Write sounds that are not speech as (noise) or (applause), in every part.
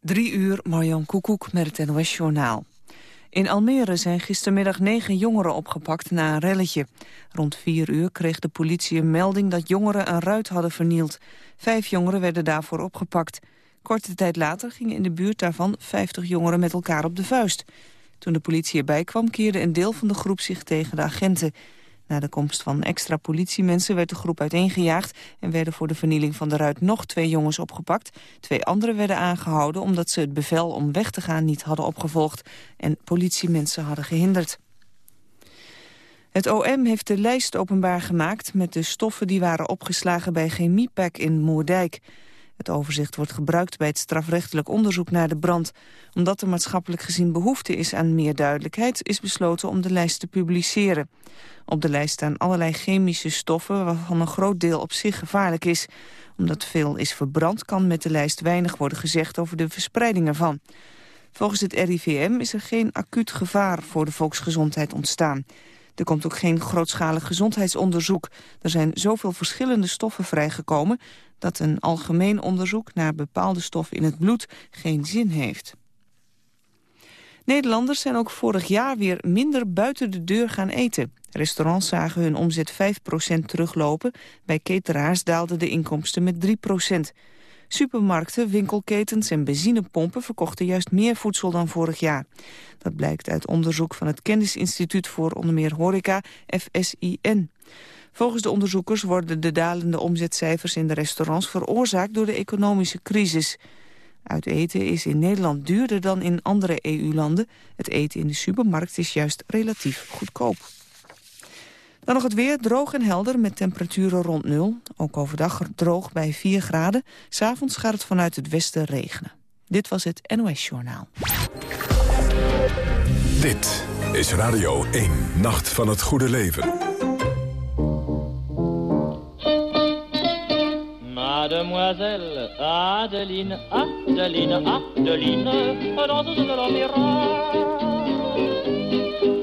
Drie uur, Marjan Koekoek met het NOS-journaal. In Almere zijn gistermiddag negen jongeren opgepakt na een relletje. Rond vier uur kreeg de politie een melding dat jongeren een ruit hadden vernield. Vijf jongeren werden daarvoor opgepakt. Korte tijd later gingen in de buurt daarvan 50 jongeren met elkaar op de vuist. Toen de politie erbij kwam keerde een deel van de groep zich tegen de agenten. Na de komst van extra politiemensen werd de groep uiteengejaagd... en werden voor de vernieling van de ruit nog twee jongens opgepakt. Twee anderen werden aangehouden omdat ze het bevel om weg te gaan niet hadden opgevolgd... en politiemensen hadden gehinderd. Het OM heeft de lijst openbaar gemaakt met de stoffen die waren opgeslagen bij Chemiepak in Moerdijk. Het overzicht wordt gebruikt bij het strafrechtelijk onderzoek naar de brand. Omdat er maatschappelijk gezien behoefte is aan meer duidelijkheid... is besloten om de lijst te publiceren. Op de lijst staan allerlei chemische stoffen... waarvan een groot deel op zich gevaarlijk is. Omdat veel is verbrand kan met de lijst weinig worden gezegd... over de verspreiding ervan. Volgens het RIVM is er geen acuut gevaar voor de volksgezondheid ontstaan. Er komt ook geen grootschalig gezondheidsonderzoek. Er zijn zoveel verschillende stoffen vrijgekomen... dat een algemeen onderzoek naar bepaalde stoffen in het bloed geen zin heeft. Nederlanders zijn ook vorig jaar weer minder buiten de deur gaan eten. Restaurants zagen hun omzet 5% teruglopen. Bij cateraars daalden de inkomsten met 3%. Supermarkten, winkelketens en benzinepompen verkochten juist meer voedsel dan vorig jaar. Dat blijkt uit onderzoek van het Kennisinstituut voor onder meer horeca, FSIN. Volgens de onderzoekers worden de dalende omzetcijfers in de restaurants veroorzaakt door de economische crisis. Uit eten is in Nederland duurder dan in andere EU-landen. Het eten in de supermarkt is juist relatief goedkoop. Dan nog het weer, droog en helder met temperaturen rond nul. Ook overdag droog bij 4 graden. S'avonds gaat het vanuit het westen regenen. Dit was het NOS Journaal. Dit is Radio 1, Nacht van het Goede Leven. Mademoiselle Adeline, Adeline, Adeline, danseuse de l'opéra.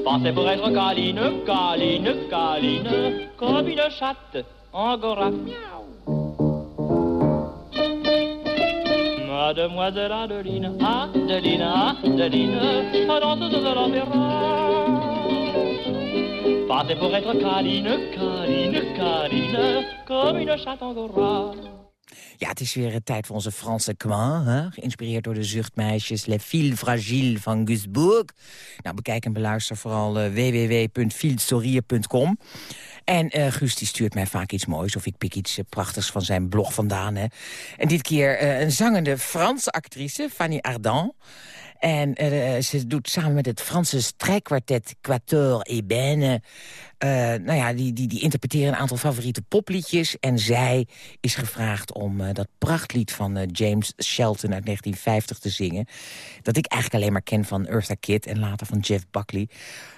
Pensez pour être câline, câline, câline, comme une chatte angora. Mademoiselle Adeline, Adeline, Adeline, danseuse de l'opéra. Pensez pour être câline, câline, câline, comme une chatte angora. Ja, het is weer tijd voor onze Franse coin. Hè? Geïnspireerd door de zuchtmeisjes Les Filles Fragiles van Gus Bourg. Nou, bekijk en beluister vooral uh. En uh, die stuurt mij vaak iets moois of ik pik iets uh, prachtigs van zijn blog vandaan. Hè. En dit keer een zangende Franse actrice, Fanny Ardant. En uh, ze doet samen met het Franse strijkkwartet Quator et Bene... Uh, nou ja, die, die, die interpreteren een aantal favoriete popliedjes. En zij is gevraagd om uh, dat prachtlied van James Shelton uit 1950 te zingen. Dat ik eigenlijk alleen maar ken van Eartha Kitt en later van Jeff Buckley.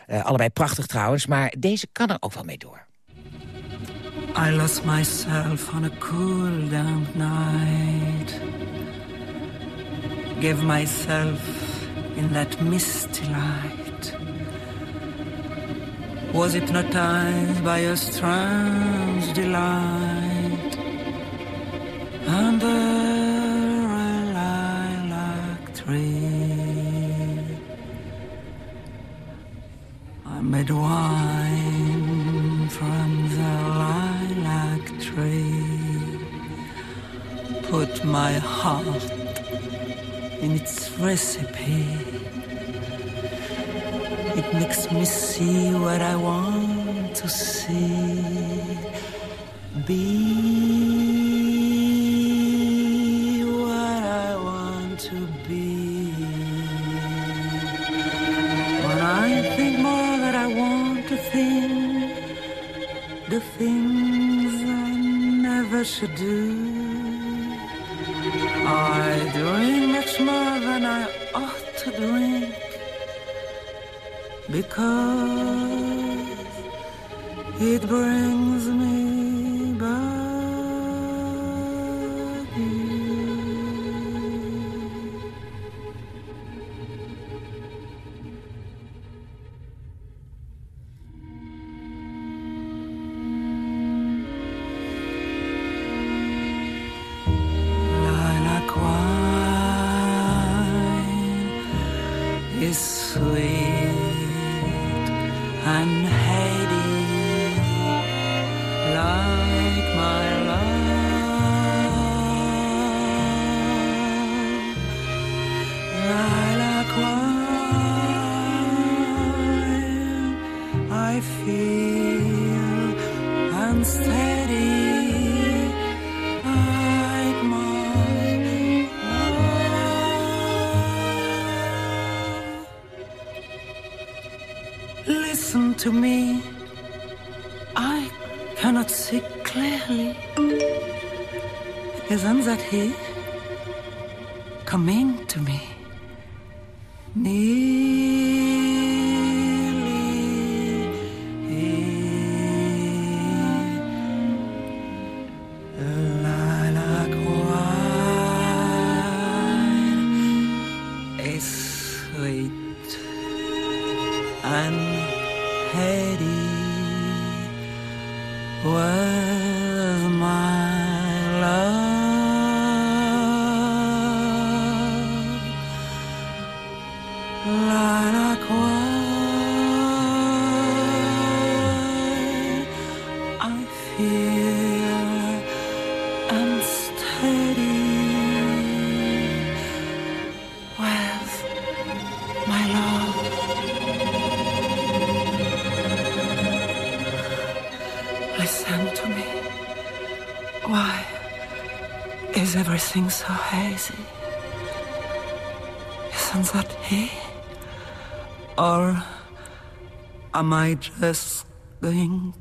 allebei prachtig trouwens, maar deze kan er ook wel mee door. I lost myself on a cool damp night Give myself in that misty light. Was hypnotized by a strange delight? Under a lilac tree I made wine from the lilac tree Put my heart in its recipe. It makes me see what I want to see. Be what I want to be. When I think more that I want to think, the things I never should do. Cannot see clearly. Isn't that he coming to me? Nearly so hazy? Isn't that he? Or am I just going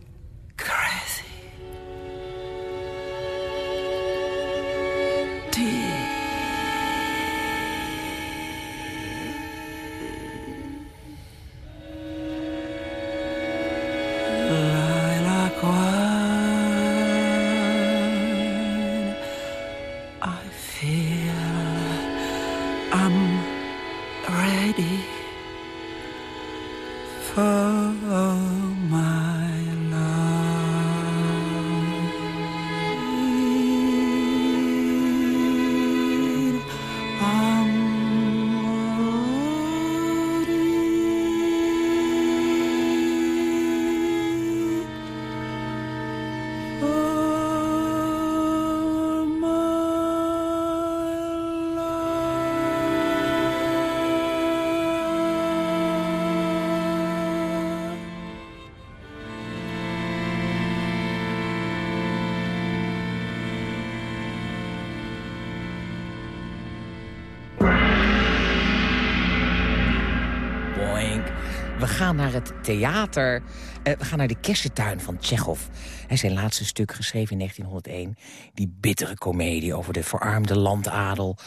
gaan naar het theater. Eh, we gaan naar de kersentuin van Tsjechov. Hij zijn laatste stuk geschreven in 1901. Die bittere komedie over de verarmde landadel.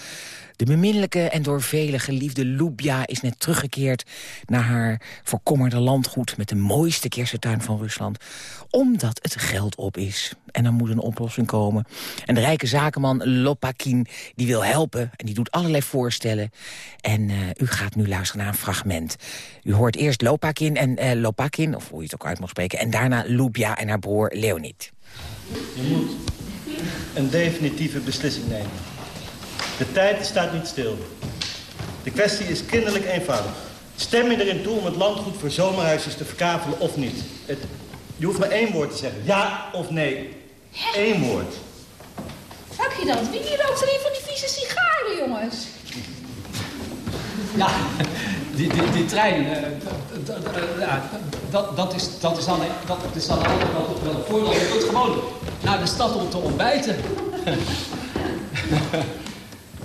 De beminnelijke en door velen geliefde Lubja is net teruggekeerd... naar haar verkommerde landgoed met de mooiste kersentuin van Rusland. Omdat het geld op is. En dan moet een oplossing komen. En de rijke zakenman Lopakin die wil helpen. En die doet allerlei voorstellen. En eh, u gaat nu luisteren naar een fragment. U hoort eerst Lopakin en eh, Lopakin, of hoe je het ook uit mag spreken... en daarna Lubja en haar broer Leonid. Je moet een definitieve beslissing nemen. De tijd staat niet stil. De kwestie is kinderlijk eenvoudig. Stem je erin toe om het landgoed voor zomerhuisjes te verkavelen of niet? Het, je hoeft maar één woord te zeggen. Ja of nee. Eén woord. Ruik je dat? Wie rookt er een van die vieze sigaren, jongens? Ja, die, die, die trein, eh, dat, dat, is, dat, is dan, dat is dan ook wel een voordeel. Je kunt gewoon naar de stad om te ontbijten. (laughs)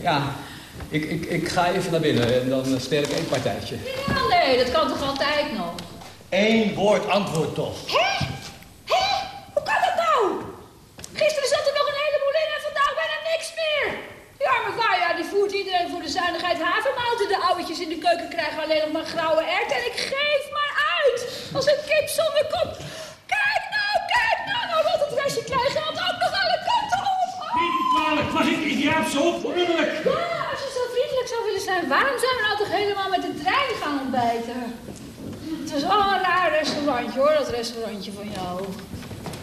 ja, ik, ik, ik ga even naar binnen en dan speel ik één partijtje. Ja, nee, dat kan toch altijd nog? Eén woord antwoord toch. Hè? Hè? Hoe kan dat nou? Gisteren zat er nog een heleboel in en vandaag bijna niks meer. Ja, maar Gaia die voert iedereen voor de zuinigheid ouwetjes in de keuken krijgen alleen nog maar grauwe erwten. En ik geef maar uit. Als een kip zonder kop. Kijk nou, kijk nou. Nou wat het restje klein geld ook nog alle kanten op. Oh. kwalijk, was ik idioot zo onmiddellijk? Ja, als je zo vriendelijk zou willen zijn, waarom zijn we nou toch helemaal met de trein gaan ontbijten? Het was wel een raar restaurantje hoor, dat restaurantje van jou.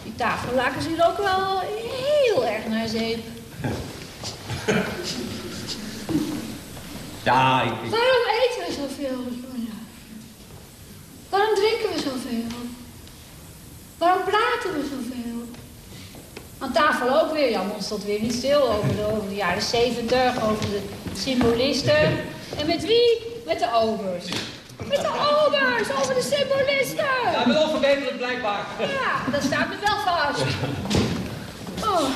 Die tafellaken zien ook wel heel erg naar zeep. (laughs) Ja, ik, ik- Waarom eten we zoveel? Waarom drinken we zoveel? Waarom praten we zoveel? Aan tafel ook weer. Jan stond weer niet stil over de, over de jaren zeventig, over de symbolisten. En met wie? Met de obers. Met de obers, over de symbolisten. Ja, wel onverbeterd blijkbaar. Ja, dat staat me wel vast. (laughs) Oh,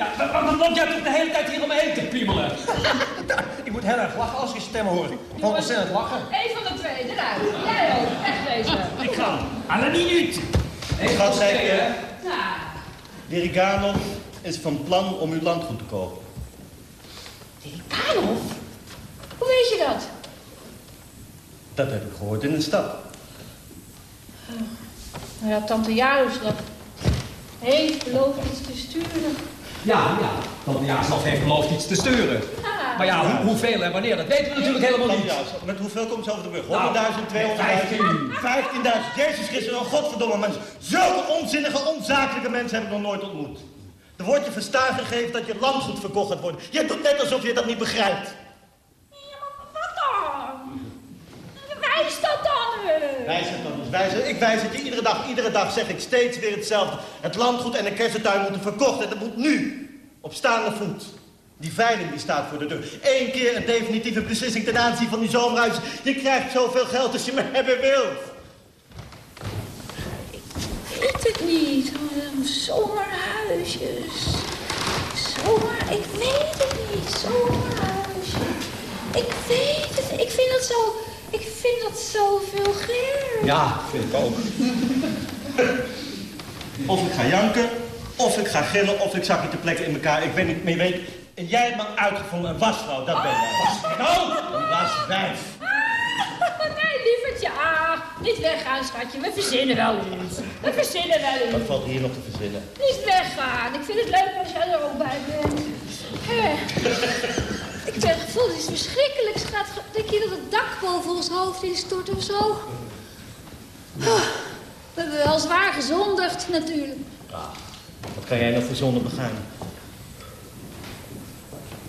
Ja, maar- maar- want jij toch de hele tijd hier om me heen te piemelen. (laughs) Ik moet heel erg lachen als ik je stem hoor. Gewoon ontzettend lachen. één van de twee, eruit. Jij ook, wegwezen. Ik ga. À la minute. Ik ga zeggen, Nou, Diriganov is van plan om uw landgoed te kopen. Karel? Hoe weet je dat? Dat heb ik gehoord in de stad. Nou ja, tante Jaroslav heeft beloofd iets te sturen. Ja, ja. Want ja, zelf heeft beloofd iets te sturen. Ah. Maar ja, hoe, hoeveel en wanneer, dat weten we natuurlijk helemaal niet. Met hoeveel komt ze over de brug? 100.000, Nou, 200.000, 15.000. Jezus Christus, oh godverdomme mensen. Zulke onzinnige, onzakelijke mensen heb ik nog nooit ontmoet. Er wordt je verstaan gegeven dat je landgoed verkocht gaat worden. Je doet net alsof je dat niet begrijpt. Ja, maar wat dan? Wijs dat dan eens. Wijs het dan eens, het. Ik wijs het je iedere dag, iedere dag zeg ik steeds weer hetzelfde. Het landgoed en de kersentuin moeten verkocht en dat moet nu. Op staande voet. Die veiling die staat voor de deur. Eén keer een definitieve beslissing ten aanzien van die zomerhuis. Je krijgt zoveel geld als je maar hebben wilt. Ik weet het niet. Zomerhuisjes. Zomer, ik weet het niet. Zomerhuisje. Ik weet het. Ik vind dat zo. Ik vind dat zoveel geld. Ja, vind ik ook. of ik ga janken, of ik ga gillen, of ik zak je te plekken in elkaar. Ik weet niet meer weet. En jij hebt me uitgevonden, een wasvrouw, dat ben jij. Nou, een waswijf. (laughs) Nee, lievertje. Ah, niet weggaan, schatje. We verzinnen wel iets. We verzinnen wel Wat iets. valt hier nog te verzinnen? Niet weggaan. Ik vind het leuk als jij er ook bij bent. Hè. Ik heb het gevoel, het is verschrikkelijk. Gaat, denk je dat het dak boven ons hoofd instort of zo? Ah, We hebben wel zwaar gezondigd, natuurlijk. Wat kan jij nog voor zonde begaan?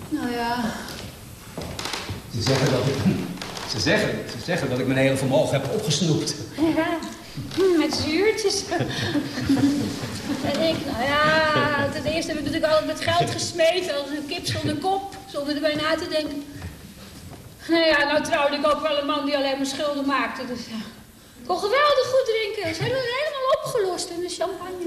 Nou ja, Ze zeggen dat ik... Ze zeggen, ze zeggen dat ik mijn hele vermogen heb opgesnoept. ja. Met zuurtjes. (laughs) en ik, nou ja, ten eerste heb ik natuurlijk altijd met geld gesmeten als een kip zonder kop, zonder erbij na te denken. Nou ja, nou trouwde ik ook wel een man die alleen maar schulden maakte, dus ja. Ik kon geweldig goed drinken. Ze hebben het helemaal opgelost in de champagne.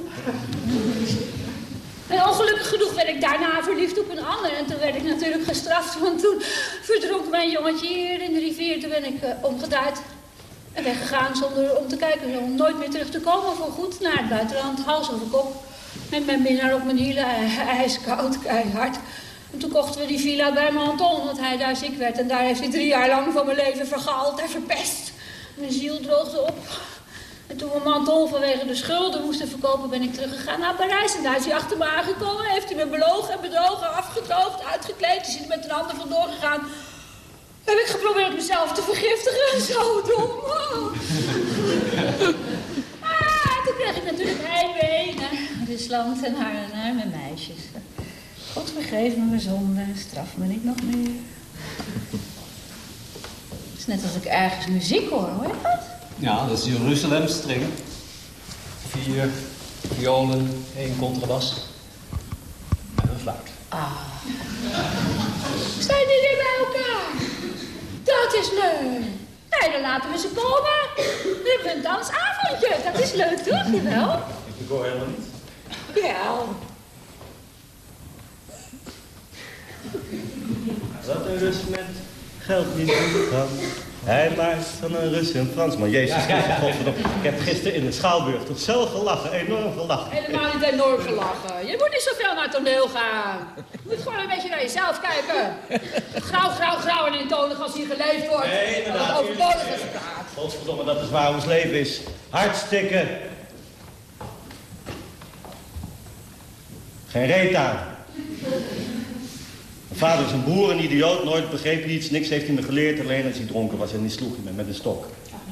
En ongelukkig genoeg werd ik daarna verliefd op een ander. En toen werd ik natuurlijk gestraft, want toen verdronk mijn jongetje hier in de rivier. Toen ben ik omgedraaid en weggegaan zonder om te kijken. Om nooit meer terug te komen voor goed naar het buitenland, hals over kop. Met mijn minnaar op mijn hielen, eh, ijskoud, keihard. En toen kochten we die villa bij mijn Anton, want hij daar ziek werd. En daar heeft hij drie jaar lang van mijn leven vergaald en verpest. Mijn ziel droogde op. En toen we Manton vanwege de schulden moesten verkopen, ben ik teruggegaan naar Parijs. En daar is hij achter me aangekomen. Heeft hij me belogen en bedrogen, afgedroogd, uitgekleed. Is hij er met een ander vandoor gegaan. Heb ik geprobeerd mezelf te vergiftigen. Zo dom. Ah, toen kreeg ik natuurlijk heimwee naar Rusland en naar, naar mijn meisjes. God vergeef me mijn zonde, straf me niet nog meer. Het is net als ik ergens muziek hoor, hoor je dat? Ja, dat is Jeruzalem string. Vier violen, één contrabas. En een fluit. Zijn jullie bij elkaar? Dat is leuk. Nee, dan laten we ze komen. We hebben een dansavondje. Dat is leuk, toch? Jawel? Ik hoor helemaal niet. Ja. Wat een Rus met geld niet doen kan. Hij maakt van een Rus een Fransman. Jezus Christus, godverdomme. Ik heb gisteren in de Schouwburg toch zo gelachen, enorm gelachen. Helemaal niet enorm gelachen. Je moet niet zoveel naar het toneel gaan. Je moet gewoon een beetje naar jezelf kijken. Grauw, grauw, grauw en eentonig als hier geleefd wordt. Nee, Dat inderdaad. het overbodig is praat. Godverdomme, dat is waar ons leven is. Hartstikke. Geen reet aan. Mijn vader is een boer, een idioot, nooit begreep hij iets. Niks heeft hij me geleerd, alleen als hij dronken was en die sloeg hij me met een stok.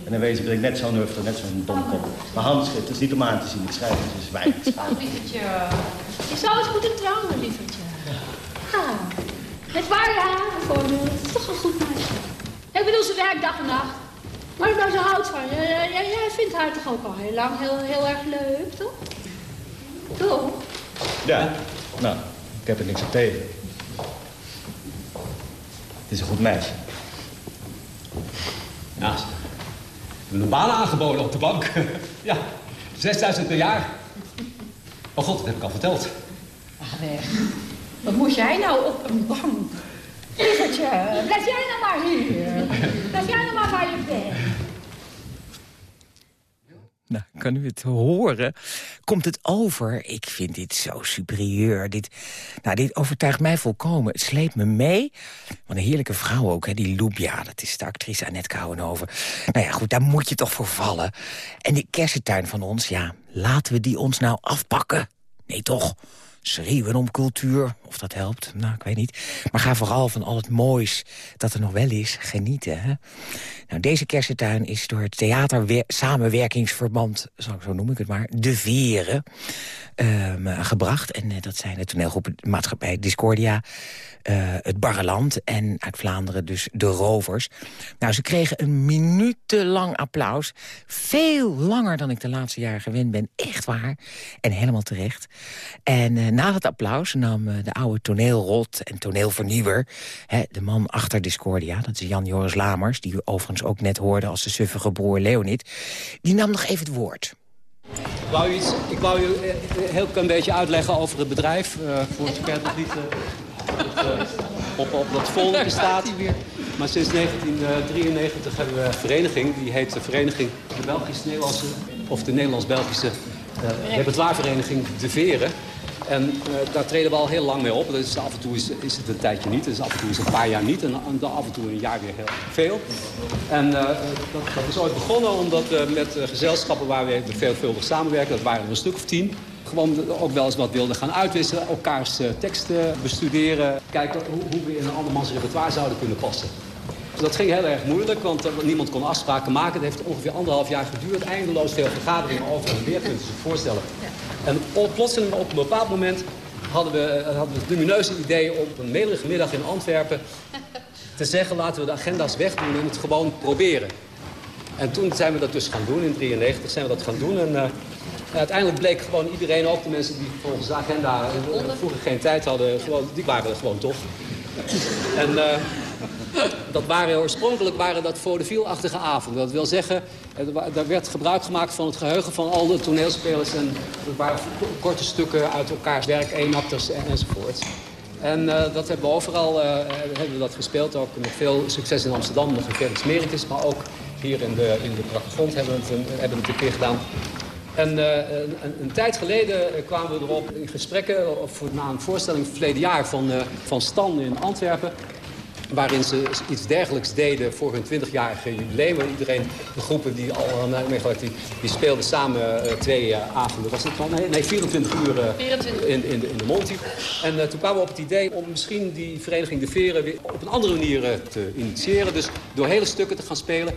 En dan wezen ben ik net zo'n hufter, net zo'n domkop. Mijn handschrift is niet om aan te zien, ik schrijf het is zwijg. (laughs) Oh, lievertje. Je zou eens moeten trouwen, lievertje. Ah, met haar bijvoorbeeld. Dat is toch een goed meisje. Ik bedoel, ze werkt dag en nacht. Maar ik ben zo houdt van je. Jij vindt haar toch ook al heel lang heel, heel erg leuk, toch? Toch? Ja, nou, ik heb er niks op tegen. Is een goed meisje. Ja, ze hebben een baan aangeboden op de bank. (laughs) ja, 6000 per jaar. Oh god, dat heb ik al verteld. Ach, weg. Wat moet jij nou op een bank? Lievertje, blijf jij nou maar hier. Blijf jij nou maar waar je bent. Nou, kan u het horen? Komt het over? Ik vind dit zo superieur. Dit, nou, dit overtuigt mij volkomen. Het sleept me mee. Wat een heerlijke vrouw ook, hè, die Lubia. Dat is de actrice Annette Kouwenhoven. Nou ja, goed, daar moet je toch voor vallen. En die kersentuin van ons, ja, laten we die ons nou afpakken? Nee, toch? Schreeuwen om cultuur, of dat helpt, nou, ik weet niet. Maar ga vooral van al het moois dat er nog wel is, genieten. Hè? Nou, deze kersentuin is door het theatersamenwerkingsverband, zo, zo noem ik het maar, De Veren, ehm, gebracht. En eh, dat zijn de toneelgroepen Maatschappij Discordia, eh, het Barreland en uit Vlaanderen dus de Rovers. Nou, ze kregen een minutenlang applaus. Veel langer dan ik de laatste jaren gewend ben. Echt waar. En helemaal terecht. En eh, na het applaus nam de oude toneelrot en toneelvernieuwer... Hè, de man achter Discordia, dat is Jan-Joris Lamers... die u overigens ook net hoorde als de suffige broer Leonid... die nam nog even het woord. Ik wou, u iets, ik wou u eh, een heel klein beetje uitleggen over het bedrijf. eh, voor zover het nog niet eh, eh, op, op dat folder staat. (laughs) Maar sinds 1993 hebben we een vereniging. Die heet de Vereniging de Belgisch-Nederlandse... of de Nederlands-Belgische eh, repertoirevereniging De Veren. En eh, daar treden we al heel lang mee op. Dus af en toe is, is het een tijdje niet. Dus af en toe is het een paar jaar niet. En, af en toe een jaar weer heel veel. En eh, dat, dat is ooit begonnen omdat we met eh, gezelschappen waar we veelvuldig samenwerken... dat waren er een stuk of tien... gewoon ook wel eens wat wilden gaan uitwisselen. Elkaars eh, teksten bestuderen. Kijken hoe, hoe we in een andermans repertoire zouden kunnen passen. Dat ging heel erg moeilijk, want niemand kon afspraken maken. Het heeft ongeveer anderhalf jaar geduurd. Eindeloos veel vergaderingen over en weer, kunt u zich voorstellen. En plotseling op een bepaald moment hadden we, eh, hadden we het lumineuze idee... om op een melige middag in Antwerpen te zeggen... laten we de agenda's wegdoen en het gewoon proberen. En toen zijn we dat dus gaan doen. In 93 zijn we dat gaan doen. En eh, uiteindelijk bleek gewoon iedereen, ook de mensen die volgens de agenda eh, vroeger geen tijd hadden... Gewoon, die waren er gewoon toch. En dat waren oorspronkelijk waren dat vaudeville-achtige avonden. Dat wil zeggen, daar werd gebruik gemaakt van het geheugen van al de toneelspelers. En er waren korte stukken uit elkaars werk, eenakters en, enzovoort. En eh, dat hebben we overal eh, hebben we dat gespeeld. Ook met veel succes in Amsterdam, nog in Felix. Maar ook hier in de, in de hebben we het, een- hebben we het een keer gedaan. En eh, een, een, tijd geleden kwamen we erop in gesprekken... Of, na een voorstelling verleden jaar van, van Stan in Antwerpen waarin ze iets dergelijks deden voor hun 20-jarige jubileum. Waar Iedereen, de groepen die al aan meegewerkt, die, die speelden samen eh, twee eh, avonden. Was het van, nee, nee, 24 uur eh, In, in, de, in de Monty. En toen kwamen we op het idee om misschien die vereniging De Veren weer op een andere manier te initiëren. Dus door hele stukken te gaan spelen.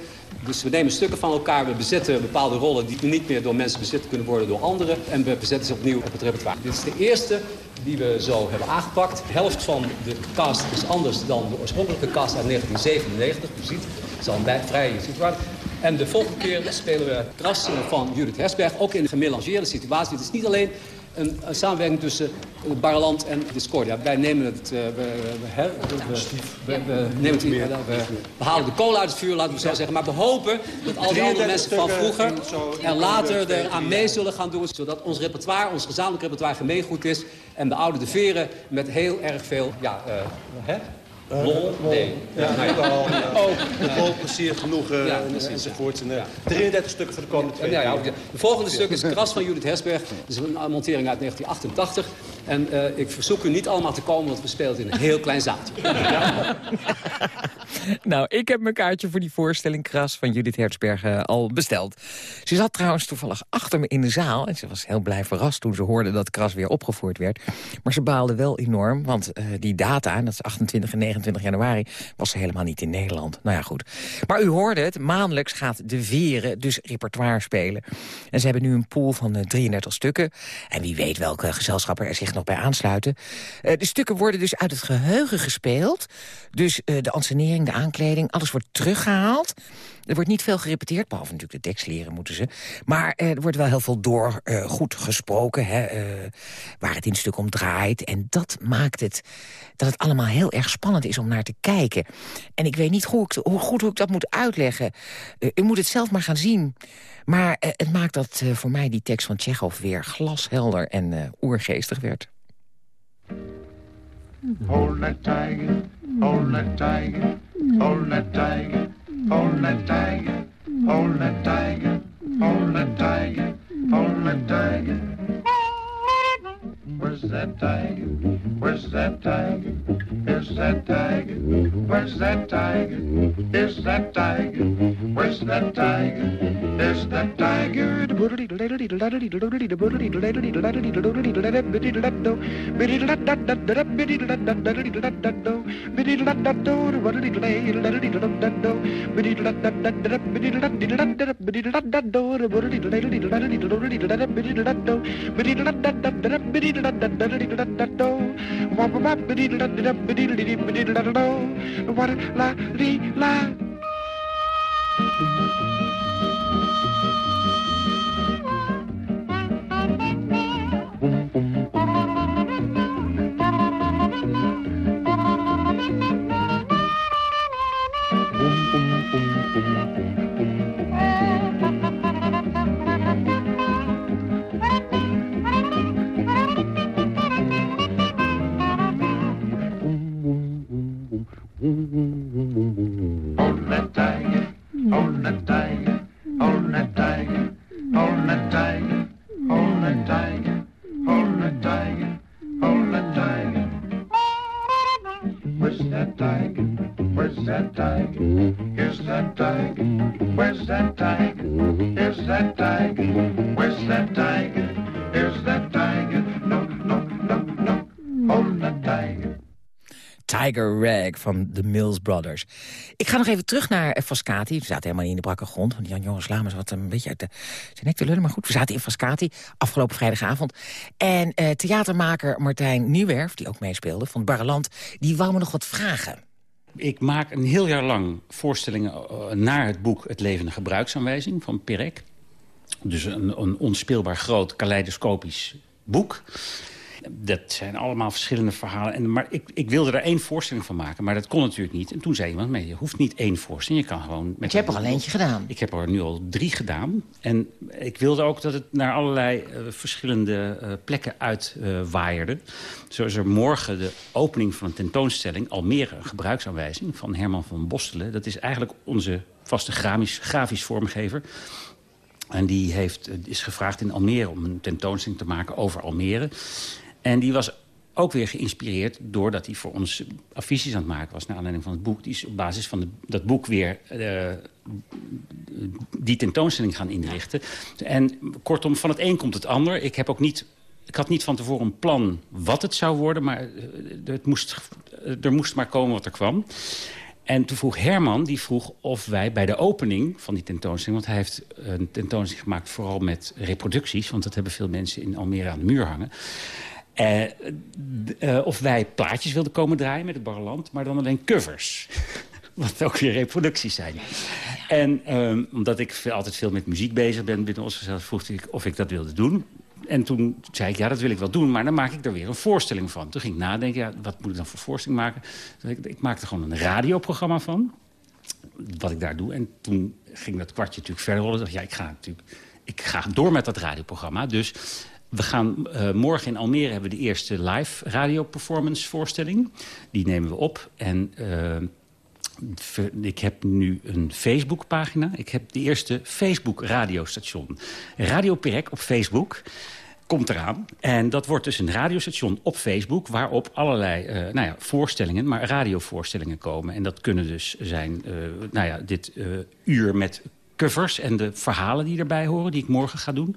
Dus we nemen stukken van elkaar, we bezetten bepaalde rollen die niet meer door mensen bezet kunnen worden door anderen. En we bezetten ze opnieuw op het repertoire. Dit is de eerste die we zo hebben aangepakt. De helft van de cast is anders dan de oorspronkelijke cast uit 1997. U ziet, het is al een vrij situatie. En de volgende keer spelen we Kras van Judith Hersberg. Ook in een gemelangeerde situatie. Het is niet alleen een, een samenwerking tussen het Barreland en Discordia. Wij nemen het, eh, we, we, hè, we, we, we nemen het, we, we halen de kool uit het vuur, laten we zo zeggen. Maar we hopen dat al die andere mensen van vroeger er later er aan mee zullen gaan doen. Zodat ons repertoire, ons gezamenlijk repertoire gemeengoed is. En de oude de veren met heel erg veel, ja, eh, hè? Lol? Nee. Ja, Nou ja. wel, ja. Ook. Lol, plezier, genoegen Ja, en- precies, enzovoort. En, eh, 33 stukken voor de komende twee Ja. De volgende stuk is Kras van Judith Hersberg. Dat is een montering uit 1988. En eh, ik verzoek u niet allemaal te komen, want we spelen in een heel klein zaaltje. (laughs) Nou, ik heb mijn kaartje voor die voorstelling Kras van Judith Hertzberg al besteld. Ze zat trouwens toevallig achter me in de zaal... en ze was heel blij verrast toen ze hoorde dat Kras weer opgevoerd werd. Maar ze baalde wel enorm, want eh, die data, dat is 28 en 29 januari... was ze helemaal niet in Nederland. Nou ja, goed. Maar u hoorde het, maandelijks gaat de Veren dus repertoire spelen. En ze hebben nu een pool van eh, 33 stukken. En wie weet welke gezelschappen er zich nog bij aansluiten. Eh, de stukken worden dus uit het geheugen gespeeld. Dus eh, de ansenering, de aankleding, alles wordt teruggehaald. Er wordt niet veel gerepeteerd, behalve natuurlijk de tekst leren moeten ze. Maar eh, er wordt wel heel veel door eh, goed gesproken, hè, eh, waar het in het stuk om draait. En dat maakt het dat het allemaal heel erg spannend is om naar te kijken. En ik weet niet hoe, ik, hoe goed hoe ik dat moet uitleggen. Uh, u moet het zelf maar gaan zien. Maar uh, het maakt dat uh, voor mij die tekst van Tsjechov weer glashelder en oergeestig werd. Hold that tiger, hold that tiger, tiger, hold that tiger, hold that tiger, hold that tiger, hold that tiger. Where's that tiger? Where's that tiger? Is that tiger? Where's that tiger? Is that tiger? Where's that tiger? There's that tiger? What la dee la. Hold Rag van de Mills Brothers. Ik ga nog even terug naar Frascati. We zaten helemaal in de brakke grond. Want Jan Joris Lamers wat een beetje uit de zijn nek te lullen. Maar goed, we zaten in Frascati afgelopen vrijdagavond. En eh, theatermaker Martijn Nieuwerf, die ook meespeelde, van Barreland... die wou me nog wat vragen. Ik maak een heel jaar lang voorstellingen uh, naar het boek Het levende gebruiksaanwijzing van Perec. Dus een, een onspeelbaar groot kaleidoscopisch boek dat zijn allemaal verschillende verhalen. En, maar ik, ik wilde er één voorstelling van maken, maar dat kon natuurlijk niet. En toen zei iemand, je hoeft niet één voorstelling. Je kan gewoon... Met je hebt er al eentje gedaan. Ik heb er nu al drie gedaan. En ik wilde ook dat het naar allerlei uh, verschillende uh, plekken uitwaaierde. Zo is er morgen de opening van een tentoonstelling... Almere, een gebruiksaanwijzing van Herman van Bostelen. Dat is eigenlijk onze vaste grafisch, grafisch vormgever... En die heeft, is gevraagd in Almere om een tentoonstelling te maken over Almere. En die was ook weer geïnspireerd doordat hij voor ons affiches aan het maken was... naar aanleiding van het boek. Die is op basis van dat boek weer uh, die tentoonstelling gaan inrichten. En kortom, van het een komt het ander. Ik, heb ook niet, ik had niet van tevoren een plan wat het zou worden... maar het moest, er moest maar komen wat er kwam. En toen vroeg Herman, die vroeg of wij bij de opening van die tentoonstelling... want hij heeft een tentoonstelling gemaakt vooral met reproducties... want dat hebben veel mensen in Almere aan de muur hangen... Uh, uh, of wij plaatjes wilden komen draaien met het Barreland, maar dan alleen covers. (laughs) Wat ook weer reproducties zijn. En um, omdat ik altijd veel met muziek bezig ben binnen ons gezelschap... vroeg ik of ik dat wilde doen. En toen zei ik, ja, dat wil ik wel doen, maar dan maak ik er weer een voorstelling van. Toen ging ik nadenken, ja, wat moet ik dan voor voorstelling maken? Dus ik, ik maakte gewoon een radioprogramma van, wat ik daar doe. En toen ging dat kwartje natuurlijk verder rollen. dacht, ja, ik ga natuurlijk ik ga door met dat radioprogramma. Dus we gaan uh, morgen in Almere hebben we de eerste live radio-performance voorstelling. Die nemen we op. En uh, ik heb nu een Facebookpagina. Ik heb de eerste Facebook-radiostation. Radio Perek op Facebook komt eraan. En dat wordt dus een radiostation op Facebook... waarop allerlei uh, nou ja, voorstellingen, maar radiovoorstellingen komen. En dat kunnen dus zijn nou ja, dit uur met covers en de verhalen die erbij horen... die ik morgen ga doen.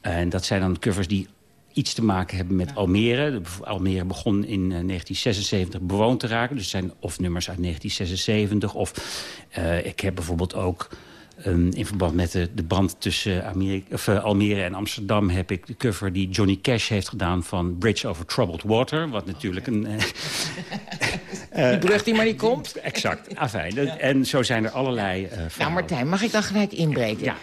En dat zijn dan covers die iets te maken hebben met Almere. Almere begon in uh, 1976 bewoond te raken. Dus zijn of nummers uit 1976. Of uh, ik heb bijvoorbeeld ook... Um, in verband met de, de band tussen Amerika, of, uh, Almere en Amsterdam... heb ik de cover die Johnny Cash heeft gedaan van Bridge Over Troubled Water. Wat natuurlijk een... (laughs) die brug die maar niet komt. (laughs) Exact, afijn. Dat- En zo zijn er allerlei eh Nou. Martijn, mag ik dan gelijk inbreken? Ja.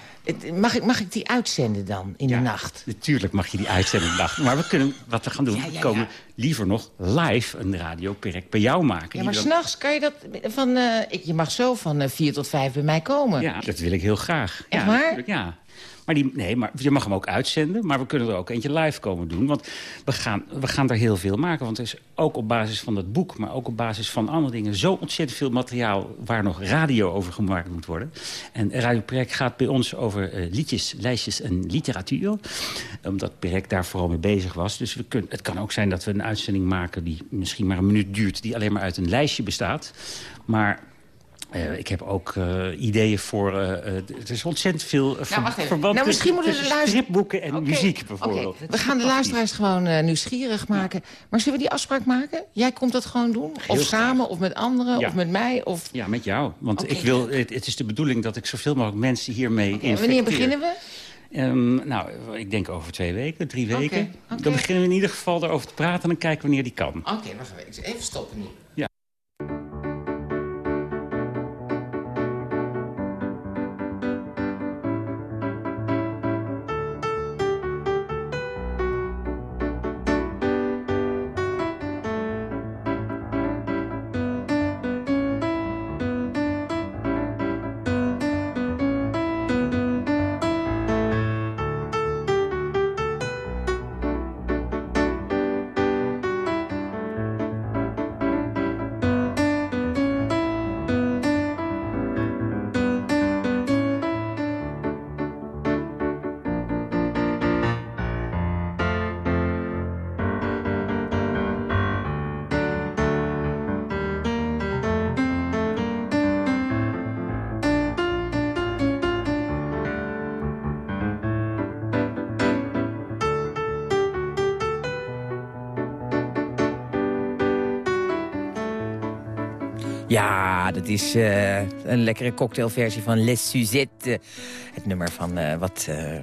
Mag ik, mag ik die uitzenden dan, in de nacht? Natuurlijk mag je die uitzending dag. Maar we kunnen, wat we gaan doen, Ja, komen liever nog live een radio Perek bij jou maken. Ja, maar dan- s'nachts kan je dat van... eh, je mag zo van eh, vier tot vijf bij mij komen. Ja, dat wil ik heel graag. Echt ja, waar? Ja. Maar, nee, maar je mag hem ook uitzenden, maar we kunnen er ook eentje live komen doen. Want we gaan, we gaan er heel veel maken. Want er is ook op basis van dat boek, maar ook op basis van andere dingen... zo ontzettend veel materiaal waar nog radio over gemaakt moet worden. En Radio Perek gaat bij ons over eh, liedjes, lijstjes en literatuur. Omdat Perek daar vooral mee bezig was. Dus we kunnen, het kan ook zijn dat we een uitzending maken... die misschien maar een minuut duurt, die alleen maar uit een lijstje bestaat. Maar... eh, ik heb ook eh, ideeën voor... eh, er is ontzettend veel uh, Nou, wacht even. verband Nou, misschien moeten we de luister- stripboeken en muziek bijvoorbeeld. We gaan de luisteraars gewoon nieuwsgierig maken. Maar zullen we die afspraak maken? Jij komt dat gewoon doen? of graag. samen, of met anderen, Ja. of met mij? Of... Ja, met jou. Want ik wil, het, het is de bedoeling dat ik zoveel mogelijk mensen hiermee infecteer. wanneer beginnen we? Ehm, nou, ik denk over twee weken, drie weken. Dan beginnen we in ieder geval erover te praten... en dan kijken wanneer die kan. Oké, wacht even. Even stoppen nu. Ja. Dat is eh, een lekkere cocktailversie van Les Suzettes. Het nummer van eh, wat eh,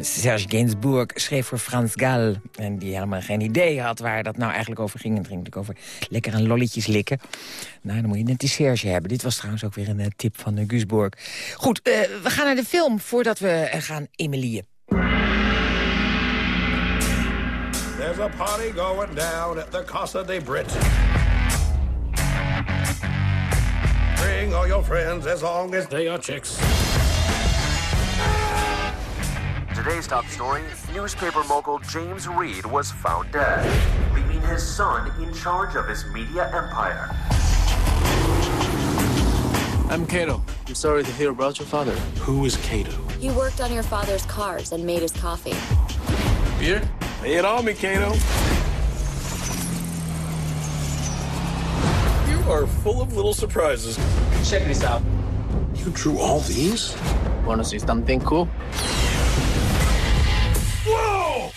Serge Gainsbourg schreef voor Frans Gal. En die helemaal geen idee had waar dat nou eigenlijk over ging. Het ging natuurlijk over lekker aan lolletjes likken. Nou, dan moet je net die Serge hebben. Dit was trouwens ook weer een eh, tip van Guusborg. Goed, eh, we gaan naar de film voordat we eh, gaan Emilieën. There's a party going down at the Casa de Brit. Bring all your friends as long as they are chicks. Today's top story newspaper mogul James Reed was found dead, leaving his son in charge of his media empire. I'm Cato. I'm sorry to hear about your father. Who is Cato? He worked on your father's cars and made his coffee. Beer? Lay it on me, Cato. Are full of little surprises. Check this out. You drew all these? Wanna see something cool? Whoa!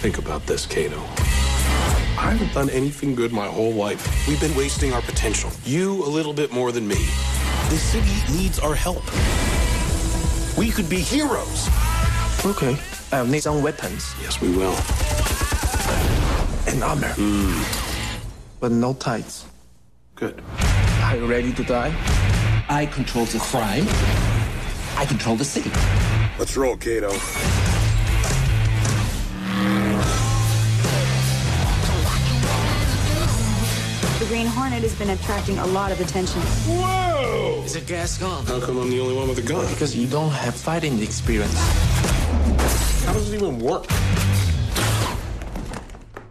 Think about this, Kato. I haven't done anything good my whole life. We've been wasting our potential. You a little bit more than me. The city needs our help. We could be heroes. Okay. I'll need some weapons. Yes, we will. And armor. Hmm. But no tights. Good. Are you ready to die? I control the crime. I control the city. Let's roll, Cato. The Green Hornet has been attracting a lot of attention. Whoa! Is it gas gun? How come I'm the only one with a gun? Because you don't have fighting experience. How does it even work?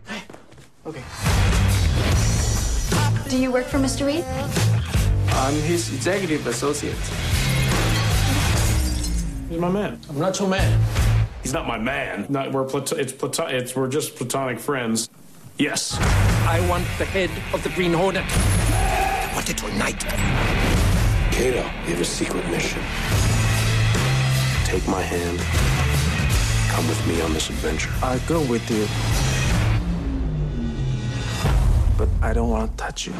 Hey, Okay. Do you work for Mr. Reed? I'm his executive associate. He's my man. I'm not your man. He's not my man. Not we're plato- it's plato- it's we're just platonic friends. Yes. I want the head of the Green Hornet. I want it tonight. Cato, you have a secret mission. Take my hand. Come with me on this adventure. I'll go with you. But I don't want to touch you.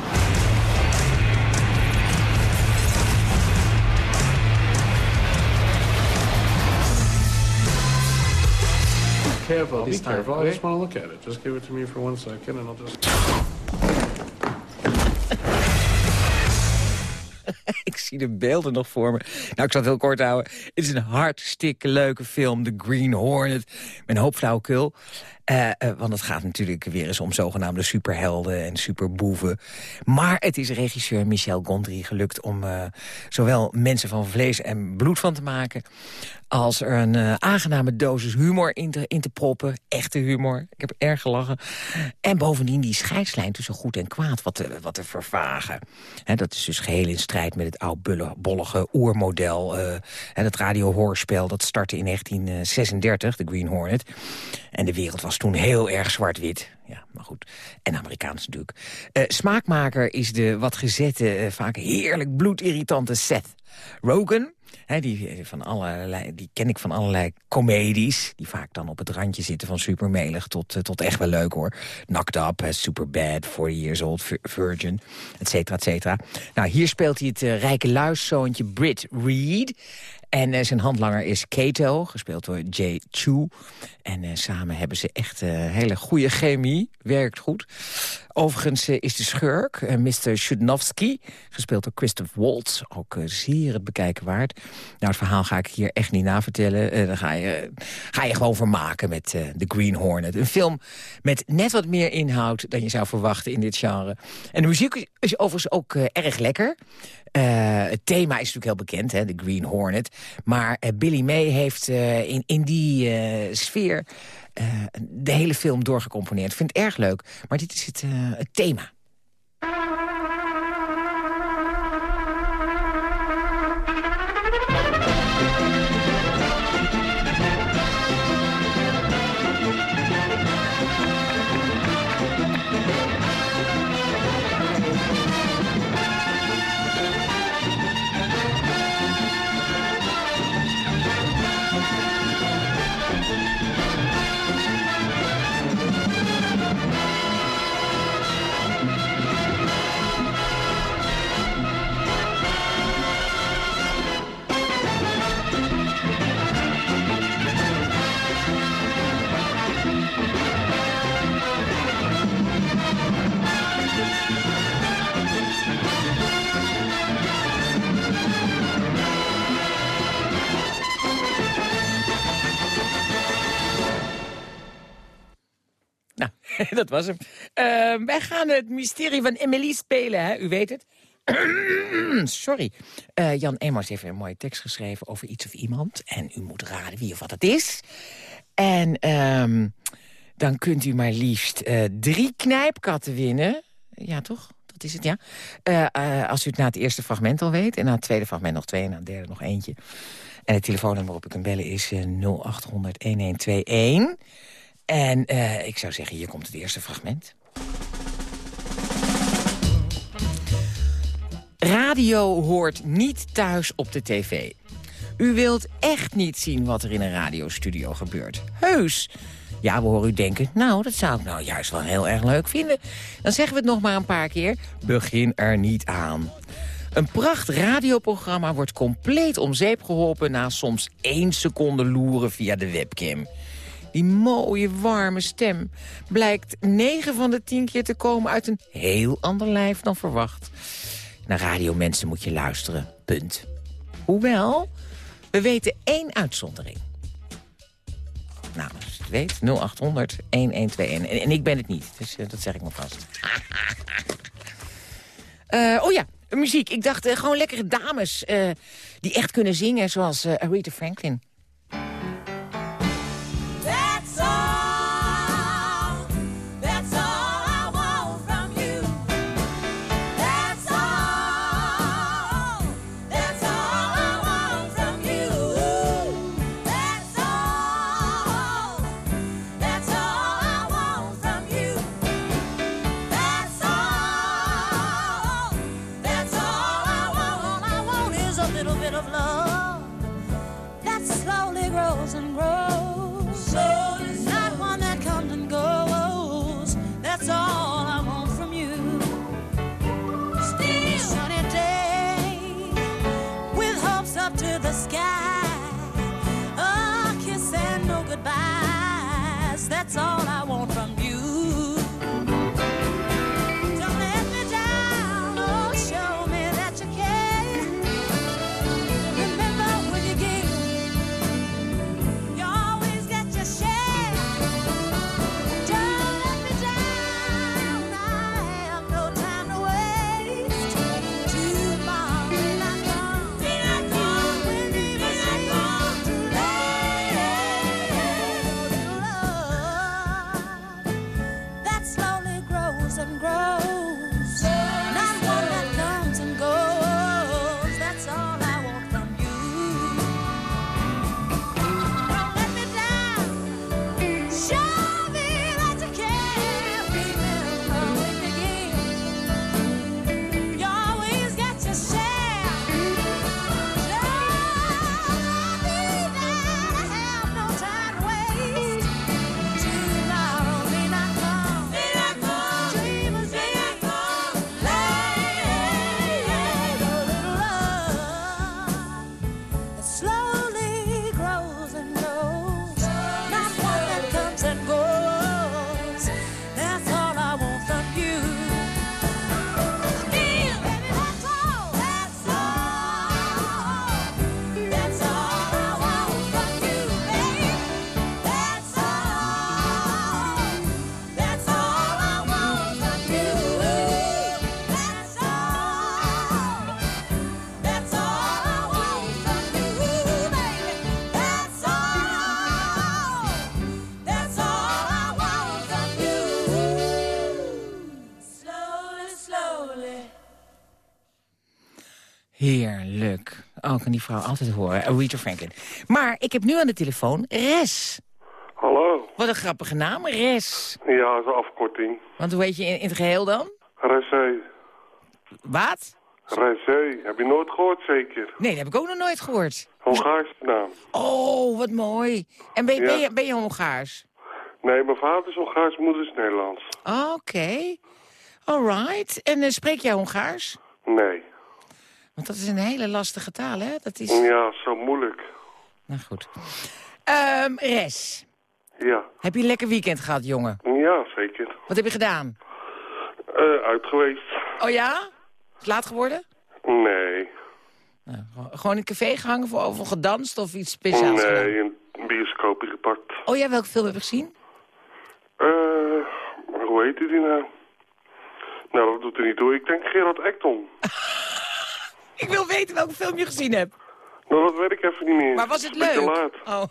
Careful I'll be this time. careful. I just want to look at it. Just give it to me for one second, and I'll just. (laughs) ik zie de beelden nog voor me. Nou, ik zal het heel kort houden. Het is een hartstikke leuke film, The Green Hornet. Met een hoop flauwekul. Uh, uh, want het gaat natuurlijk weer eens om zogenaamde superhelden en superboeven. Maar het is regisseur Michel Gondry gelukt om uh, zowel mensen van vlees en bloed van te maken... als er een aangename dosis humor in te, in te proppen. Echte humor. Ik heb erg gelachen. En bovendien die scheidslijn tussen goed en kwaad wat te, wat vervagen. Dat is dus geheel in strijd met het oudbollige oermodel. het radiohoorspel dat startte in 1936, The Green Hornet. En de wereld was toen heel erg zwart-wit. Ja, maar goed. En Amerikaans natuurlijk. Uh, smaakmaker is de wat gezette, uh, vaak heerlijk bloedirritante Seth Rogen. Die, van allerlei, die ken ik van allerlei comedies. Die vaak dan op het randje zitten van supermelig tot, tot echt wel leuk hoor. Knocked Up, uh, Superbad, 40 Years Old, Virgin, et cetera, et cetera. Nou, hier speelt hij het rijke luiszoontje Britt Reed. En uh, zijn handlanger is Kato, gespeeld door Jay Chu. En uh, samen hebben ze echt uh, hele goede chemie. Werkt goed. Overigens is de schurk, Mr. Shudnovsky, gespeeld door Christoph Waltz. Ook zeer het bekijken waard. Nou, het verhaal ga ik hier echt niet navertellen. daar ga je, ga je gewoon vermaken met The Green Hornet. Een film met net wat meer inhoud dan je zou verwachten in dit genre. En de muziek is overigens ook erg lekker. Het thema is natuurlijk heel bekend, hè, de Green Hornet. Maar Billy May heeft in, in die sfeer de hele film doorgecomponeerd. Vind het erg leuk, maar dit is het, het thema. Dat was hem. Uh, wij gaan het mysterie van Emily spelen, hè? u weet het. (clears throat) Sorry. Uh, Jan Emmers heeft een mooie tekst geschreven over iets of iemand. En u moet raden wie of wat het is. En um, dan kunt u maar liefst uh, drie knijpkatten winnen. Ja, toch? Dat is het, ja. Uh, als u het na het eerste fragment al weet. En na het tweede fragment nog twee. En na het derde nog eentje. En het telefoonnummer waarop u kunt bellen is 0800 1121. En uh, ik zou zeggen, hier komt het eerste fragment. Radio hoort niet thuis op de tv. U wilt echt niet zien wat er in een radiostudio gebeurt. Heus. Ja, we horen u denken, nou, dat zou ik nou juist wel heel erg leuk vinden. Dan zeggen we het nog maar een paar keer. Begin er niet aan. Een pracht radioprogramma wordt compleet om zeep geholpen... na soms één seconde loeren via de webcam. Die mooie, warme stem blijkt 9 van de 10 keer te komen uit een heel ander lijf dan verwacht. Naar radiomensen moet je luisteren, punt. Hoewel, we weten één uitzondering. Nou, als het weet, 0800 1121. En, en ik ben het niet, dus uh, dat zeg ik maar vast. uh, (laughs) oh ja, muziek. Ik dacht uh, gewoon lekkere dames die echt kunnen zingen, zoals Aretha Franklin. Heerlijk. Oh, ik kan die vrouw altijd horen. Aretha Franklin. Maar ik heb nu aan de telefoon Res. Hallo. Wat een grappige naam, Res. Ja, dat is een afkorting. Want hoe heet je in, in het geheel dan? Ressé. Wat? Ressé. Heb je nooit gehoord, zeker? Nee, dat heb ik ook nog nooit gehoord. Hongaarse naam. Oh, wat mooi. En ben, je- Ja. ben, je, ben je Hongaars? Nee, mijn vader is Hongaars, moeder is Nederlands. Oké. Alright. En eh, spreek jij Hongaars? Nee. Want dat is een hele lastige taal, hè? Dat is... Ja, zo moeilijk. Nou goed. Ehm, Res, Ja. heb je een lekker weekend gehad, jongen? Ja, zeker. Wat heb je gedaan? Eh, uit geweest. Oh ja? Is het laat geworden? Nee. Gewoon- Gewoon in een café gehangen voor of gedanst of iets speciaals gedaan? Nee, een bioscoopje gepakt. Oh ja, welke film heb je gezien? Eh, hoe heet die nou? Nou, dat doet er niet toe. Ik denk Gerard Ekton. (laughs) (laughs) Ik wil weten welke film je gezien hebt. Nou, dat weet ik even niet meer. Maar was het leuk? laat. Oh.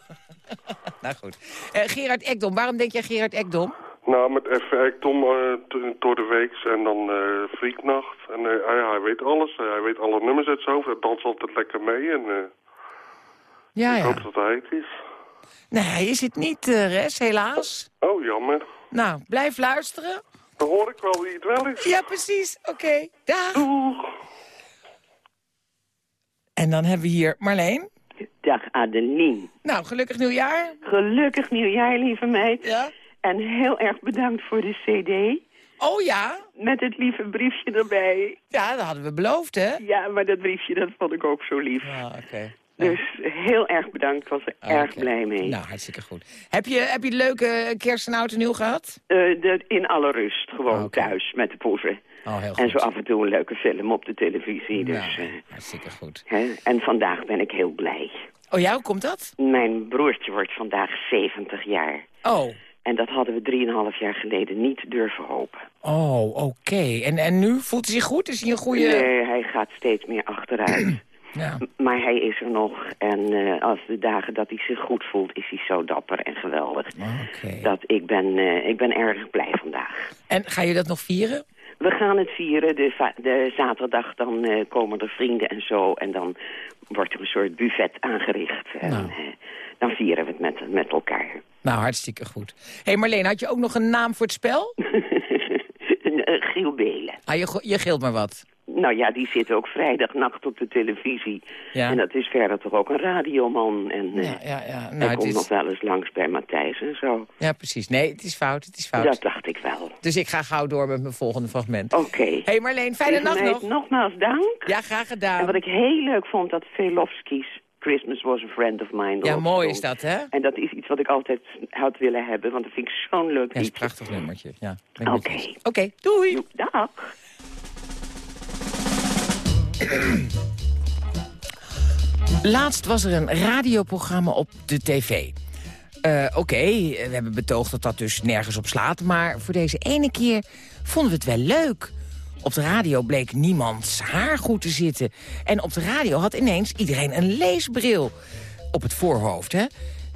(laughs) nou goed. Eh, Gerard Ekdom, waarom denk jij Gerard Ekdom? Nou, met even Ekton eh, door de week en dan eh Frieknacht. En hij, hij weet alles. Hij weet alle nummers uit zijn hoofd. Hij danst altijd lekker mee. En Ja, ik ja. hoop dat hij het is. Nee, hij is het niet, Res, helaas. Oh, jammer. Nou, blijf luisteren. Dan hoor ik wel wie het wel is. Ja, precies. Oké, dag. En dan hebben we hier Marleen. Dag Adeline. Nou, gelukkig nieuwjaar. Gelukkig nieuwjaar, lieve meid. Ja. En heel erg bedankt voor de cd. Oh ja? Met het lieve briefje erbij. Ja, dat hadden we beloofd, hè? Ja, maar dat briefje, dat vond ik ook zo lief. Ah, oké. Dus heel erg bedankt, ik was er erg blij mee. Nou, hartstikke goed. Heb je, heb je leuke kerst en oud en nieuw gehad? Eh, de, in alle rust, gewoon thuis met de poezen. Oh, heel En zo af en toe een leuke film op de televisie. Dus, Nou, eh, hartstikke goed. hè. En vandaag ben ik heel blij. Oh ja, hoe komt dat? Mijn broertje wordt vandaag 70 jaar. Oh. En dat hadden we drieënhalf jaar geleden niet durven hopen. Oh, oké. En, en nu voelt hij zich goed? Is hij een goede... Nee, hij gaat steeds meer achteruit. (clears throat) Ja. Maar hij is er nog. En eh, als de dagen dat hij zich goed voelt, is hij zo dapper en geweldig. Oké. Dat ik ben, eh, ik ben erg blij vandaag. En ga je dat nog vieren? We gaan het vieren. De, de zaterdag dan eh, komen er vrienden en zo. En dan wordt er een soort buffet aangericht. En Nou. eh, dan vieren we het met, met elkaar. Nou, hartstikke goed. Hé hey Marleen, had je ook nog een naam voor het spel? (laughs) Eh, Giel Belen. Ah, je, je gilt maar wat. Nou ja, die zit ook vrijdagnacht op de televisie. Ja. En dat is verder toch ook een radioman. En eh, Ja, ja, ja. Nou, hij komt is- nog wel eens langs bij Matthijs en zo. Ja, precies. Nee, het is fout, het is fout. Dat dacht ik wel. Dus ik ga gauw door met mijn volgende fragment. Oké. Hé hey Marleen, fijne nacht nog. Nogmaals dank. Ja, graag gedaan. En wat ik heel leuk vond, dat Velofsky's Christmas was a friend of mine. Ja, mooi is dat, hè? En dat is iets wat ik altijd had willen hebben, want dat vind ik zo'n leuk Ja, is een prachtig nummertje. Ja, Oké. Oké, doei. Dag. (clears throat) Laatst was er een radioprogramma op de tv. Eh, Oké, we hebben betoogd dat dat dus nergens op slaat... maar voor deze ene keer vonden we het wel leuk. Op de radio bleek niemands haar goed te zitten. En op de radio had ineens iedereen een leesbril. Op het voorhoofd, hè?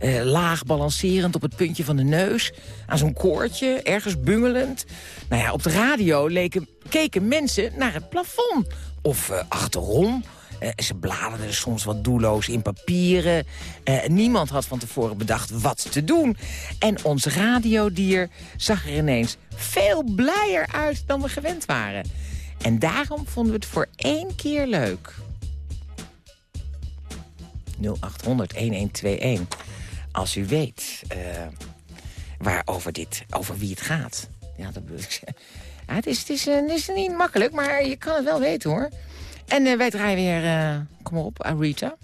eh, laag balancerend op het puntje van de neus. Aan zo'n koordje, ergens bungelend. Nou ja, op de radio leken, keken mensen naar het plafond. Of eh, achterom. Eh, ze bladerden soms wat doelloos in papieren. Eh, niemand had van tevoren bedacht wat te doen. En ons radiodier zag er ineens veel blijer uit dan we gewend waren. En daarom vonden we het voor één keer leuk. 0800 1121. Als u weet waarover dit, over wie het gaat. Ja, dat, het, is, eh, is niet makkelijk, maar je kan het wel weten hoor. En eh, wij draaien weer, eh, kom op, Arita.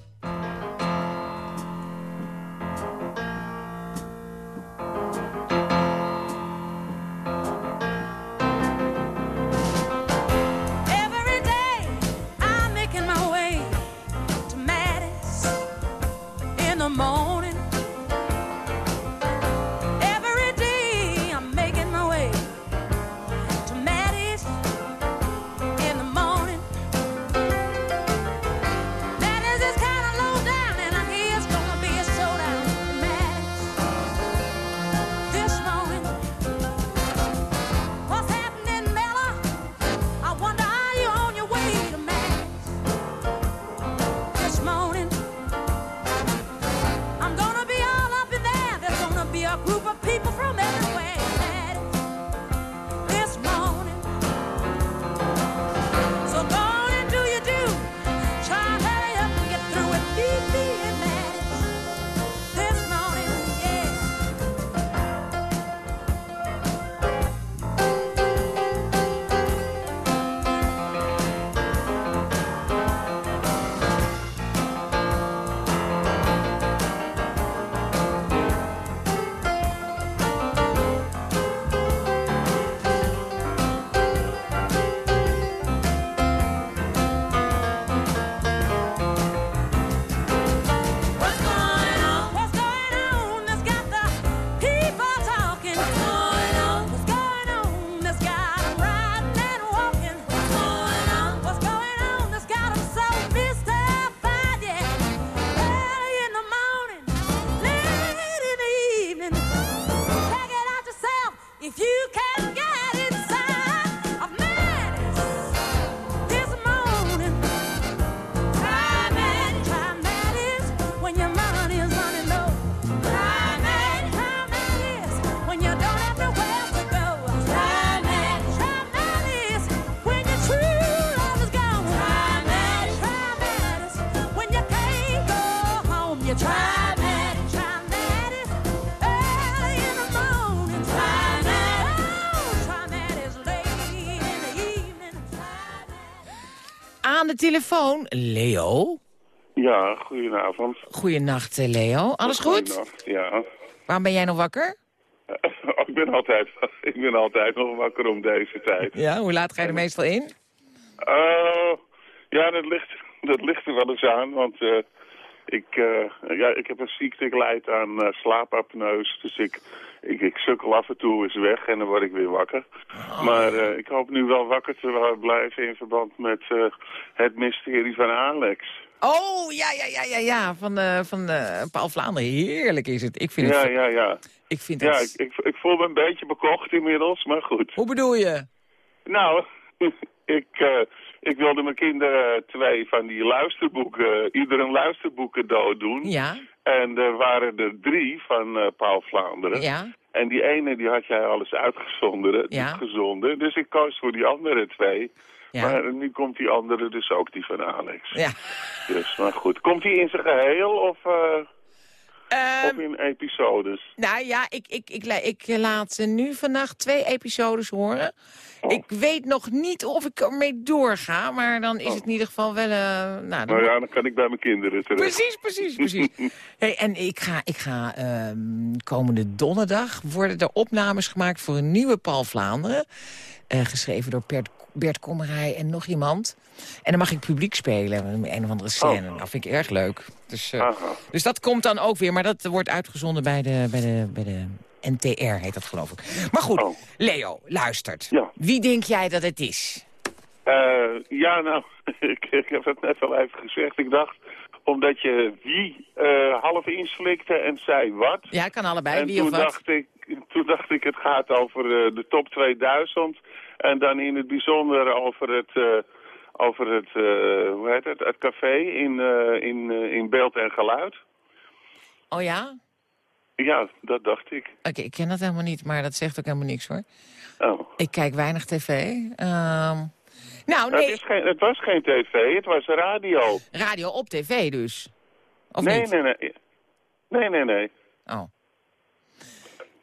Telefoon, Leo. Ja, goedenavond. Goeienacht, eh, Leo. Alles goed? Goedenacht, ja. Waarom ben jij nog wakker? (laughs) ik, ben altijd, (laughs) ik ben altijd nog wakker om deze tijd. Ja, hoe laat ga je er meestal in? Eh, ja, dat ligt, dat ligt er wel eens aan, want eh, ik, eh, ja, ik heb een ziekte, ik leid aan slaapapneus, dus ik, ik, ik sukkel af en toe eens weg en dan word ik weer wakker. Maar eh, ik hoop nu wel wakker te blijven in verband met eh, het mysterie van Alex. Oh, ja, ja, ja, ja, ja. Van, eh, van Paul Vlaanderen. Heerlijk is het. Ik vind Ja, het... ja, ja. Ik vind ja, het... ik, ik, ik voel me een beetje bekocht inmiddels, maar goed. Hoe bedoel je? Nou, (laughs) ik, ik wilde mijn kinderen twee van die luisterboeken, ieder een luisterboek cadeau doen. Ja. En er waren er drie van eh, Paul Vlaanderen. Ja. En die ene die had jij alles uitgezonden, Ja. gezonden. Dus ik koos voor die andere twee. Ja. Maar nu komt die andere dus ook, die van Alex. Ja. Dus, maar goed. Komt die in zijn geheel of, eh, of in episodes? Nou ja, ik, ik, ik, ik laat eh, nu vannacht twee episodes horen. Oh. Ik weet nog niet of ik ermee doorga, maar dan is het in ieder geval wel... eh, nou, dan Nou ja, dan kan ik bij mijn kinderen terecht. Precies, precies, precies. (laughs) Hey, en ik ga, ik ga ehm, komende donderdag worden er opnames gemaakt voor een nieuwe Paul Vlaanderen. Eh, geschreven door Bert, Bert Kommerij en nog iemand. En dan mag ik publiek spelen, een of andere scène. Dat vind ik erg leuk. Dus, eh, dus dat komt dan ook weer, maar dat wordt uitgezonden bij de, bij de, bij de NTR, heet dat geloof ik. Maar goed, Leo, luistert. Wie denk jij dat het is? Eh, ja, nou, (laughs) ik, ik heb het net al even gezegd. Ik dacht, omdat je wie eh, half inslikte en zei wat. Ja, kan allebei, en wie toen of wat. Dacht ik, toen dacht ik, het gaat over eh, de top 2000. En dan in het bijzonder over het, eh, over het, eh, hoe heet het, het café in, eh, in, eh, in beeld en geluid. Oh ja? Ja, dat dacht ik. Oké, ik ken dat helemaal niet, maar dat zegt ook helemaal niks hoor. Oh. Ik kijk weinig tv. Ehm, nou, Het, nee, is geen, het was geen tv, het was radio. radio op tv dus. Of nee, niet? nee, nee. Nee, nee, nee. Oh.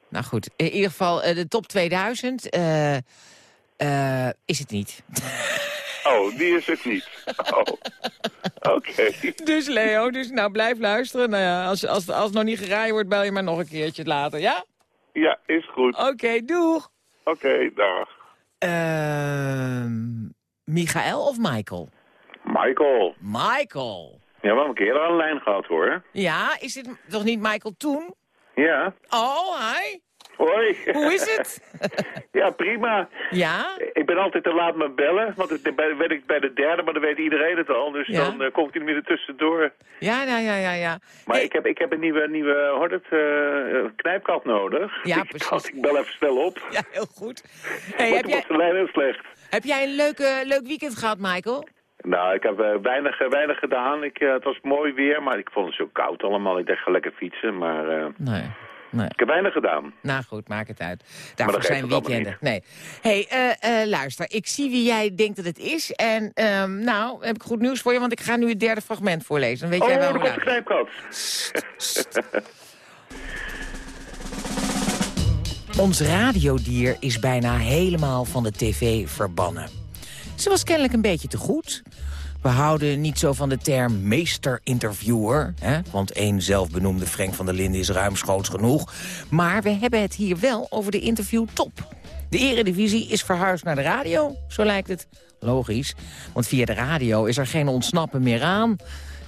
Nou goed, in ieder geval eh, de top 2000 eh, eh, is het niet. (laughs) Oh, die is het niet. Oh. Oké. Dus Leo, dus nou blijf luisteren. Nou ja, als, als, als het nog niet geraaien wordt, bel je maar nog een keertje later, ja? Ja, is goed. Oké, doeg. Oké, dag. Ehm Michael of Michael? Michael. Michael. Ja, we hebben een keer aan de lijn gehad hoor. Ja, is dit toch niet Michael toen? Ja. Oh, hi. Hoi. Hoe is het? (laughs) ja, prima. Ja? Ik ben altijd te laat met bellen, want bij, weet ik bij de derde, maar dan weet iedereen het al. Dus Ja. dan eh, komt hij er weer tussendoor. Ja, ja, ja, ja, ja. Maar ik, heb, ik heb een nieuwe, nieuwe hoort het, eh, knijpkat nodig. Ja, (laughs) ik dacht, ik bel even snel op. Ja, heel goed. (laughs) Hey, heb, jij, was de lijn heel slecht. heb jij een leuke, leuk weekend gehad, Michael? Nou, ik heb weinig, weinig gedaan. Ik, het was mooi weer, maar ik vond het zo koud allemaal. Ik dacht, ga lekker fietsen, maar eh, Nee. Nee. ik heb weinig gedaan. Nou goed, maak het uit. Daarvoor zijn weekenden. Nee. hey, eh, eh, luister. Ik zie wie jij denkt dat het is. En ehm, nou, heb ik goed nieuws voor je, want ik ga nu het derde fragment voorlezen. Dan weet oh, jij wel er komt de. Ons radiodier is bijna helemaal van de tv verbannen. Ze was kennelijk een beetje te goed. We houden niet zo van de term meester-interviewer. Want één zelfbenoemde Frank van der Linden is ruimschoots genoeg. Maar we hebben het hier wel over de interviewtop. De eredivisie is verhuisd naar de radio, zo lijkt het. Logisch, want via de radio is er geen ontsnappen meer aan.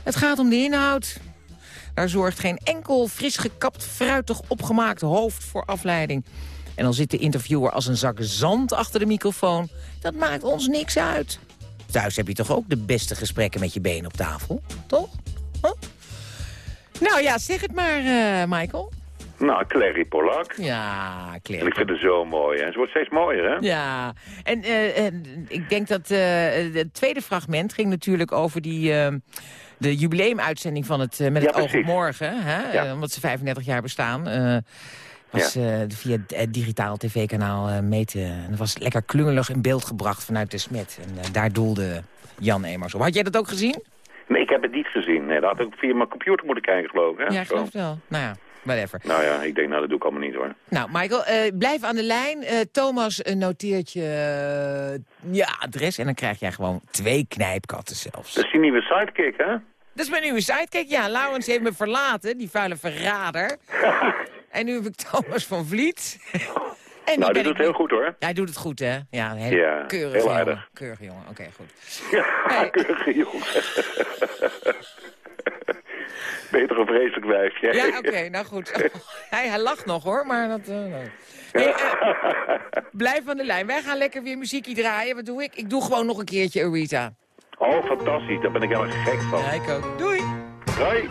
Het gaat om de inhoud. Daar zorgt geen enkel fris gekapt, fruitig opgemaakt hoofd voor afleiding. En dan zit de interviewer als een zak zand achter de microfoon. Dat maakt ons niks uit. Thuis heb je toch ook de beste gesprekken met je benen op tafel, toch? Huh? Nou ja, zeg het maar, eh, Michael. Nou, Clary Polak. Ja, En Clary. ik vind het zo mooi. Hè. Ze wordt steeds mooier, hè? Ja, en eh, ik denk dat eh, het tweede fragment ging natuurlijk over die... eh, de jubileumuitzending van het Met Ja, het oog op morgen. Hè? Ja. Omdat ze 35 jaar bestaan. Eh, was eh, via het digitaal tv-kanaal eh meten. En dat was lekker klungelig in beeld gebracht vanuit de smet. En eh, daar doelde Jan Emers op. Had jij dat ook gezien? Nee, ik heb het niet gezien. Nee, dat had ik via mijn computer moeten kijken, geloof ik. Hè? Ja, ik geloof het wel. Nou ja, whatever. Nou ja, ik denk, nou, dat doe ik allemaal niet, hoor. Nou, Michael, eh, blijf aan de lijn. Eh, Thomas eh, noteert je eh, ja, adres en dan krijg jij gewoon twee knijpkatten zelfs. Dat is die nieuwe sidekick, hè? Dat is mijn nieuwe sidekick. Ja, Laurens heeft me verlaten, die vuile verrader. (laughs) en nu heb ik Thomas van Vliet. en nou, die doet het heel goed, hoor. Hij doet het goed, hè? Ja, een hele Ja, keurige heel jongen. aardig. Keurige jongen, oké, goed. Ja, (laughs) keurige jongen. Beter een vreselijk wijfje. Ja, oké, nou goed. (laughs) hij, hij lacht nog, hoor, maar dat... eh. Hey, eh, (laughs) blijf aan de lijn. Wij gaan lekker weer muziekje draaien. Wat doe ik? Ik doe gewoon nog een keertje Aretha. Oh, fantastisch. Daar ben ik helemaal gek van. Ja, ik ook. Doei. Hoi.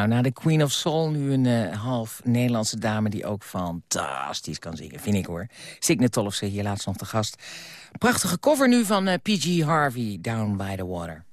Nou, na de Queen of Soul nu een eh, half Nederlandse dame... die ook fantastisch kan zingen, vind ik hoor. Signe ze hier laatst nog te gast. Prachtige cover nu van eh, P.G. Harvey, Down by the Water.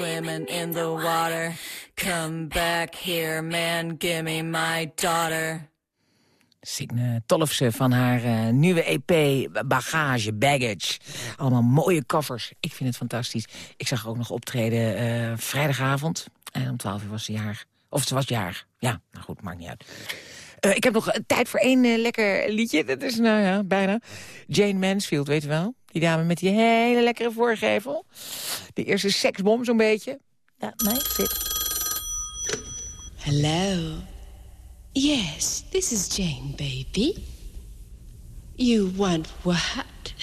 swimming in the water. Come back here, man, give me my daughter. Signe Tollefse van haar eh, nieuwe EP Bagage, Baggage. Allemaal mooie covers. Ik vind het fantastisch. Ik zag haar ook nog optreden eh, vrijdagavond. En om 12 uur was ze jaar. Of ze was jaar. Ja, nou goed, maakt niet uit. Eh, ik heb nog tijd voor één lekker liedje. Dat is nou ja, bijna. Jane Mansfield, weet je wel? Die dame met die hele lekkere voorgevel. De eerste seksbom, zo'n beetje. Ja, nee, zit. Hello. Yes, this is Jane, baby. You want what?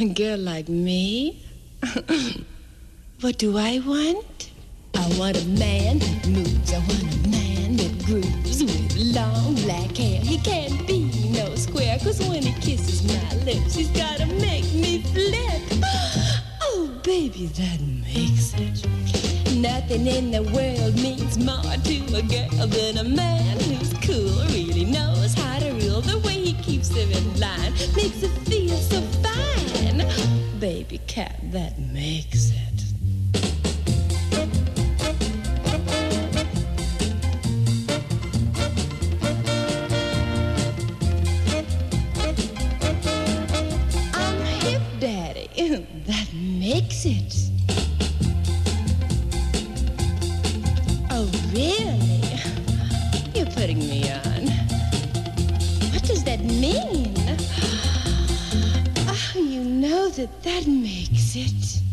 A girl like me? (coughs) what do I want? I want a man that moves. I want a man that grooves with long black hair. He can't square, cause when he kisses my lips, he's gotta make me flip. (gasps) Oh, baby, that makes it. Nothing in the world means more to a girl than a man who's cool, really knows how to rule. The way he keeps them in line makes it feel so fine. Baby cat, that makes it. Makes it. Oh, really? You're putting me on. What does that mean? Oh, you know that that makes it.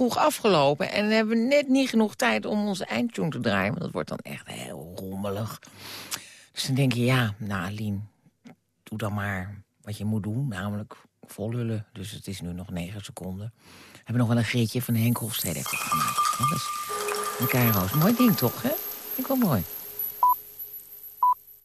Vroeg afgelopen. En hebben we net niet genoeg tijd om onze eindtune te draaien. Want dat wordt dan echt heel rommelig. Dus dan denk je, ja, nou doe dan maar wat je moet doen. Namelijk vollullen. Dus het is nu nog negen seconden. We hebben nog wel een greetje van Henk Hofstede heeft gemaakt. Dat is een Kairoos. Mooi ding toch, hè? Vind ik wel mooi.